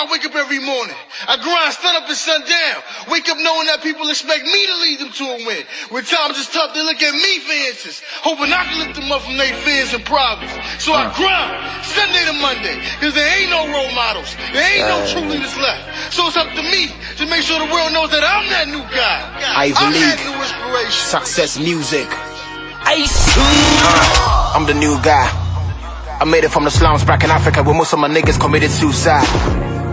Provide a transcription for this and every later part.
I wake up every morning. I grind sun up and sun down. Wake up knowing that people expect me to lead them to a win. When times is tough, they look at me for answers. Hoping I can lift them up from their fears and problems. So I grind Sunday to Monday. Cause there ain't no role models. There ain't no true leaders left. So it's up to me to make sure the world knows that I'm that new guy. I I'm believe. that new inspiration. Success music. Ice. Uh, I'm the new guy. I made it from the slums back in Africa where most of my niggas committed suicide.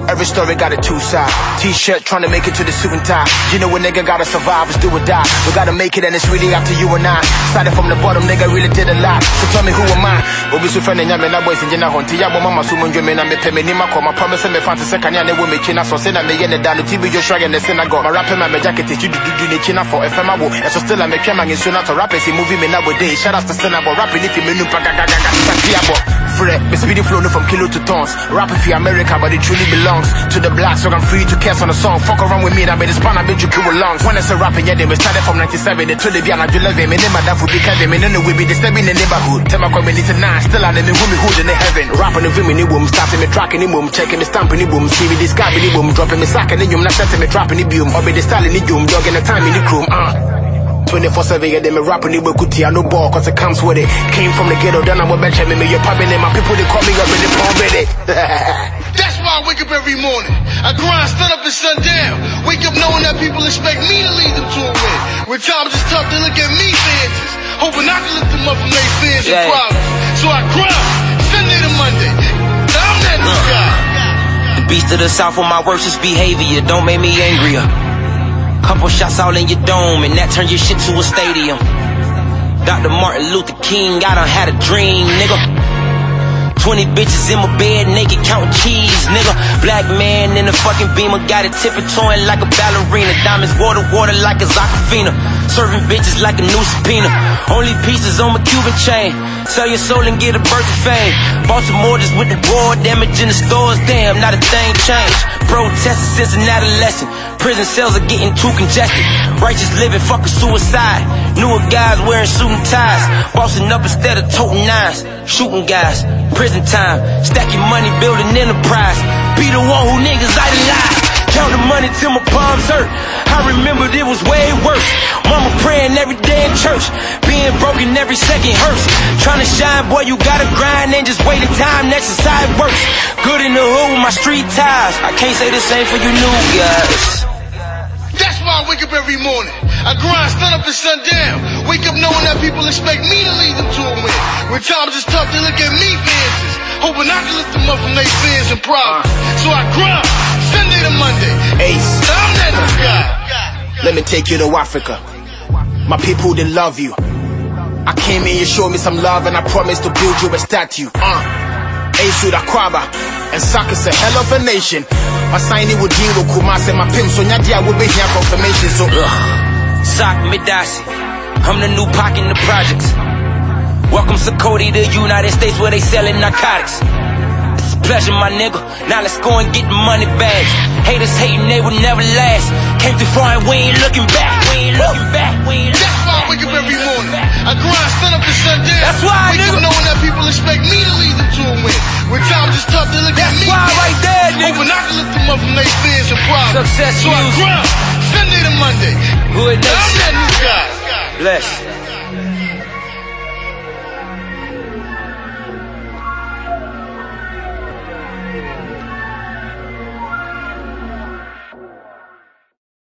Every story got a two side. T-shirt trying to make it to the suit and tie. You know a nigga gotta survive, it's do or die. We gotta make it and it's really up to you and I. Started from the bottom, nigga really did a lot. So tell me who am I? Obi so friend nyame na boys njina honti ya bo mama so munjo me na me pe me ni makọ ma promise me fancy second ya ne wo me china so say na me ye ne da no TV jo shrag ne synagogue. My rapper my jacket is you do do ne china for FM abo. And so still I me twema ngi so na to rappers in movie me na bo day. Shout out to Synagogue rapping if you me nu pa ga ga ga ga. Fred, me speedy flow no from kilo to tons. Rap if you America, but it truly belongs to the black, so I'm free to cast on a song. Fuck around with me, I made this pan, I made you kill lungs. When I say rapping, yeah, they we started from 97, they told the Biana to love me, name my dad for be Kevin, me no we be disturbing the neighborhood. Tell my community nine, still I name me who me who in the heaven. Rapping the women, the boom, starting me tracking the boom, checking me stamping the boom, see me describing the boom, dropping me sacking the boom, not setting me dropping the boom, or be the style in the doom, dogging the time in the chrome, uh. 24-7, yeah, they me rapping it with Kuti, I no ball, cause it comes with it. Came from the ghetto, then I'm a bench, me, me, your puppy name, my people, they call me up in the palm with it. That's why I wake up every morning. I grind sun up and sundown. Wake up knowing that people expect me to lead them to a win. When times is tough, they look at me for answers. Hoping I can lift them up from their fears and problems. So I grind Sunday to Monday. I'm that new uh. guy. The beast of the south with my worst behavior. Don't make me angrier. Couple shots all in your dome, and that turned your shit to a stadium. Dr. Martin Luther King, I done had a dream, nigga. 20 bitches in my bed, naked counting cheese, nigga. Black man in a fucking beamer, got it tiptoeing like a ballerina. Diamonds water, water like a Aquafina. Serving bitches like a new subpoena. Only pieces on my Cuban chain. Sell your soul and get a birth of fame. Bought some orders with the war damage in the stores, damn, not a thing changed. Protesting since an adolescent. Prison cells are getting too congested. Righteous living, fucking suicide. Newer guys wearing suit and ties. Bossing up instead of toting nines. Shooting guys. Prison time. Stacking money, building enterprise. Be the one who niggas idolize. Count the money till my palms hurt. Remembered it was way worse. Mama praying every day in church. Being broken every second hurts. Trying to shine, boy, you gotta grind and just wait in time. Just how it works. Good in the hood with my street ties. I can't say the same for you new guys. That's why I wake up every morning. I grind sun up and sundown. Wake up knowing that people expect me to lead them to a win. When times is tough, they look at me answers. Hoping I can lift them up from their fears and problems. So I grind Sunday to Monday. Ace. Let me take you to Africa. My people, they love you. I came here, you showed me some love, and I promised to build you a statue. Uh. With Akwaaba, and Sak is a hell of a nation. My sign with Dingo Kumase, my pimp, so Nyadia will be here confirmation. So, Sock Midasi. I'm the new Pac in the projects. Welcome Sakoti the United States where they selling narcotics. Pleasure, my nigga. Now let's go and get the money bags. Haters hating, they will never last. Came too far and we ain't looking back. We ain't looking back. We ain't That's looking why I wake up every morning. I grind sun up and sundown. That's why, Wake nigga. up knowing that people expect me to lead them to a win. When times is tough, they look at me. That's why for right there, nigga. Hoping I can lift them up from their fears and problems. Success so I grind Sunday to Monday. Hood I'm that new guy. Bless.